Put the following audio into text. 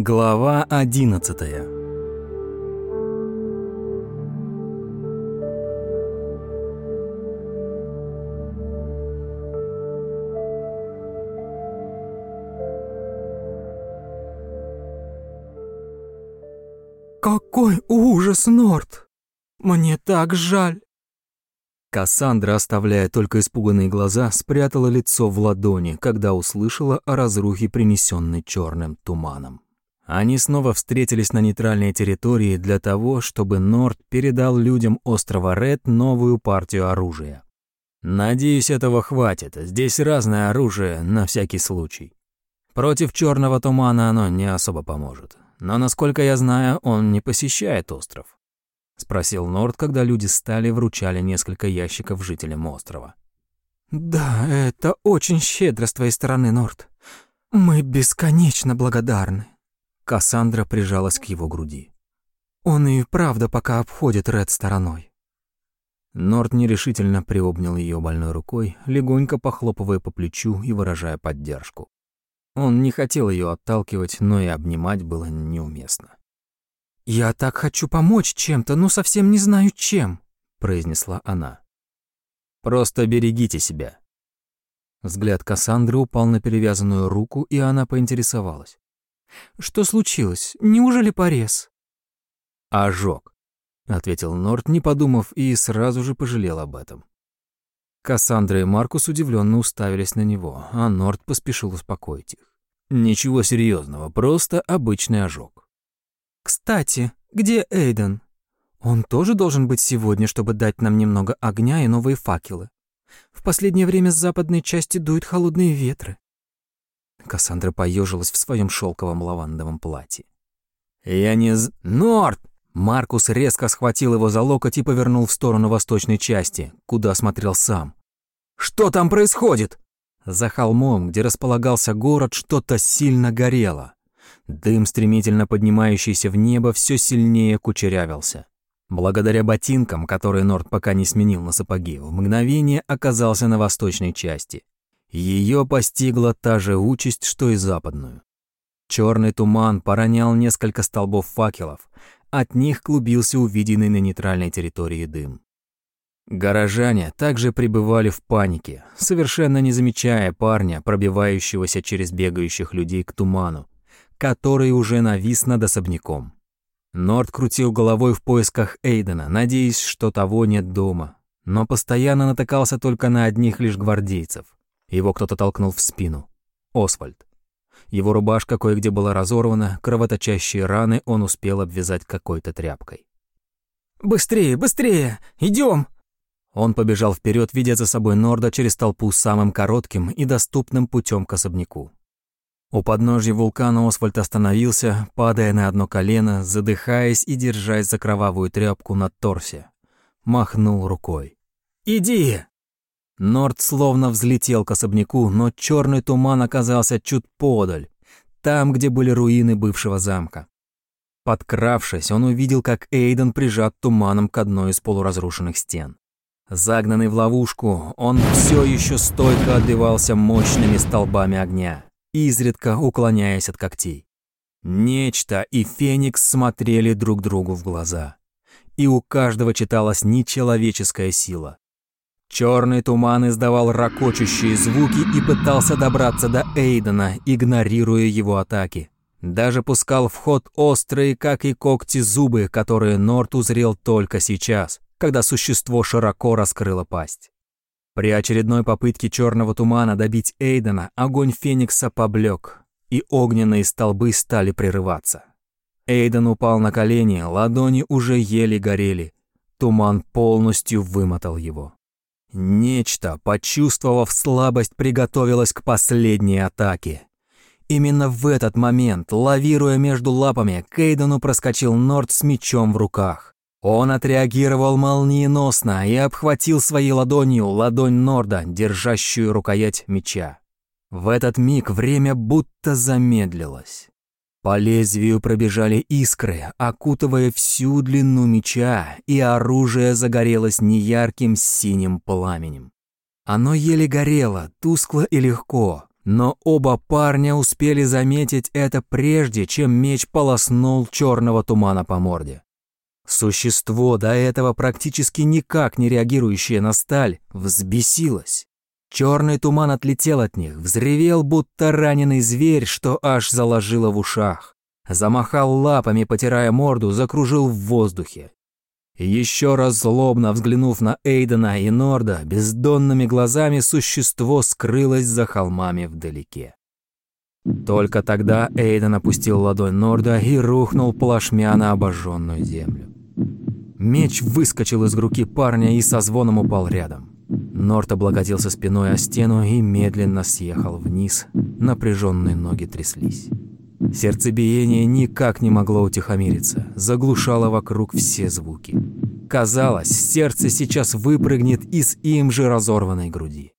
Глава одиннадцатая «Какой ужас, Норт! Мне так жаль!» Кассандра, оставляя только испуганные глаза, спрятала лицо в ладони, когда услышала о разрухе, принесенной черным туманом. Они снова встретились на нейтральной территории для того, чтобы Норт передал людям острова Ред новую партию оружия. Надеюсь, этого хватит. Здесь разное оружие на всякий случай. Против черного тумана оно не особо поможет. Но, насколько я знаю, он не посещает остров. Спросил Норт, когда люди стали вручали несколько ящиков жителям острова. «Да, это очень щедро с твоей стороны, Норт. Мы бесконечно благодарны». Кассандра прижалась к его груди. Он и правда пока обходит Ред стороной. Норт нерешительно приобнял ее больной рукой, легонько похлопывая по плечу и выражая поддержку. Он не хотел ее отталкивать, но и обнимать было неуместно. «Я так хочу помочь чем-то, но совсем не знаю чем», — произнесла она. «Просто берегите себя». Взгляд Кассандры упал на перевязанную руку, и она поинтересовалась. Что случилось? Неужели порез? Ожог, ответил Норт, не подумав, и сразу же пожалел об этом. Кассандра и Маркус удивленно уставились на него, а Норт поспешил успокоить их. Ничего серьезного, просто обычный ожог. Кстати, где Эйден? Он тоже должен быть сегодня, чтобы дать нам немного огня и новые факелы. В последнее время с западной части дуют холодные ветры. Кассандра поежилась в своем шелковом лавандовом платье. «Я не з... Норт!» Маркус резко схватил его за локоть и повернул в сторону восточной части, куда смотрел сам. «Что там происходит?» За холмом, где располагался город, что-то сильно горело. Дым, стремительно поднимающийся в небо, все сильнее кучерявился. Благодаря ботинкам, которые Норт пока не сменил на сапоги, в мгновение оказался на восточной части. Ее постигла та же участь, что и западную. Черный туман поронял несколько столбов факелов, от них клубился увиденный на нейтральной территории дым. Горожане также пребывали в панике, совершенно не замечая парня, пробивающегося через бегающих людей к туману, который уже навис над особняком. Норд крутил головой в поисках Эйдена, надеясь, что того нет дома, но постоянно натыкался только на одних лишь гвардейцев. Его кто-то толкнул в спину. Освальд. Его рубашка кое-где была разорвана, кровоточащие раны он успел обвязать какой-то тряпкой. «Быстрее, быстрее! Идем!» Он побежал вперед, видя за собой Норда через толпу самым коротким и доступным путем к особняку. У подножья вулкана Освальд остановился, падая на одно колено, задыхаясь и держась за кровавую тряпку на торсе. Махнул рукой. «Иди!» Норд словно взлетел к особняку, но черный туман оказался чуть подаль, там, где были руины бывшего замка. Подкравшись, он увидел, как Эйден прижат туманом к одной из полуразрушенных стен. Загнанный в ловушку, он все еще стойко отбивался мощными столбами огня, изредка уклоняясь от когтей. Нечто и Феникс смотрели друг другу в глаза. И у каждого читалась нечеловеческая сила. Черный туман издавал ракочущие звуки и пытался добраться до Эйдена, игнорируя его атаки. Даже пускал в ход острые, как и когти, зубы, которые Норт узрел только сейчас, когда существо широко раскрыло пасть. При очередной попытке черного тумана добить Эйдена огонь Феникса поблек, и огненные столбы стали прерываться. Эйден упал на колени, ладони уже еле горели. Туман полностью вымотал его. Нечто, почувствовав слабость, приготовилось к последней атаке. Именно в этот момент, лавируя между лапами, Кейдену проскочил Норд с мечом в руках. Он отреагировал молниеносно и обхватил своей ладонью ладонь Норда, держащую рукоять меча. В этот миг время будто замедлилось. По лезвию пробежали искры, окутывая всю длину меча, и оружие загорелось неярким синим пламенем. Оно еле горело, тускло и легко, Но оба парня успели заметить это прежде, чем меч полоснул черного тумана по морде. Существо, до этого практически никак не реагирующее на сталь, взбесилось. Черный туман отлетел от них, взревел, будто раненый зверь, что аж заложило в ушах. Замахал лапами, потирая морду, закружил в воздухе. Еще раз злобно взглянув на Эйдена и Норда, бездонными глазами существо скрылось за холмами вдалеке. Только тогда Эйден опустил ладонь Норда и рухнул плашмя на обожженную землю. Меч выскочил из руки парня и со звоном упал рядом. Норт облокотился спиной о стену и медленно съехал вниз. Напряженные ноги тряслись. Сердцебиение никак не могло утихомириться, заглушало вокруг все звуки. Казалось, сердце сейчас выпрыгнет из им же разорванной груди.